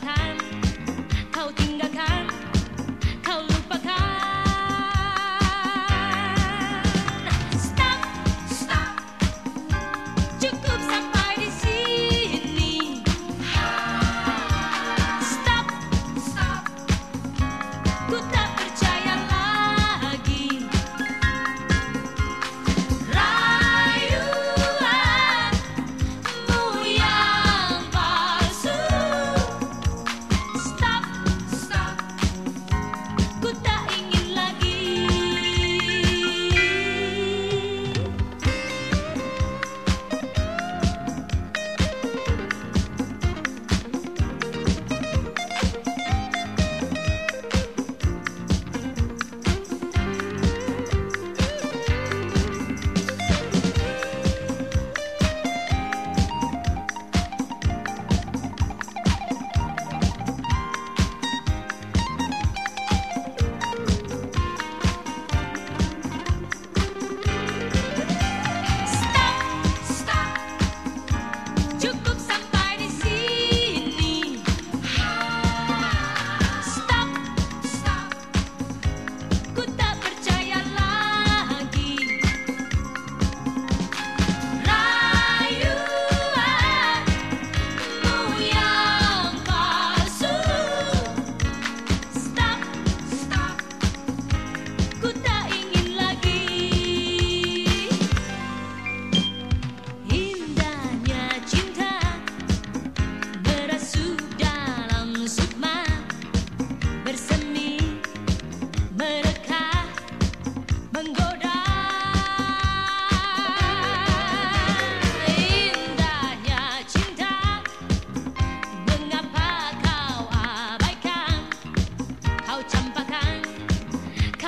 time. How things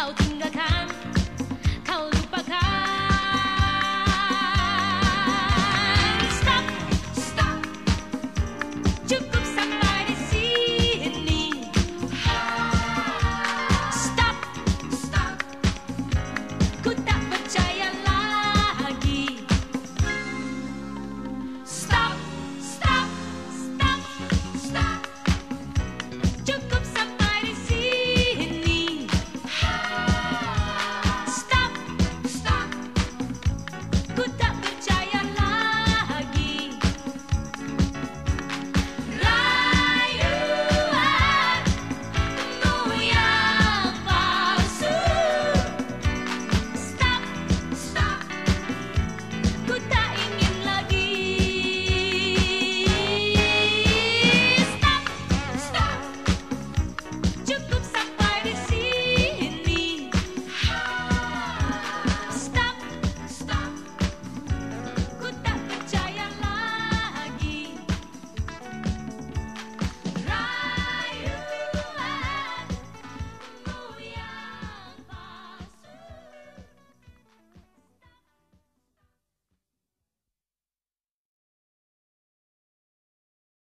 out.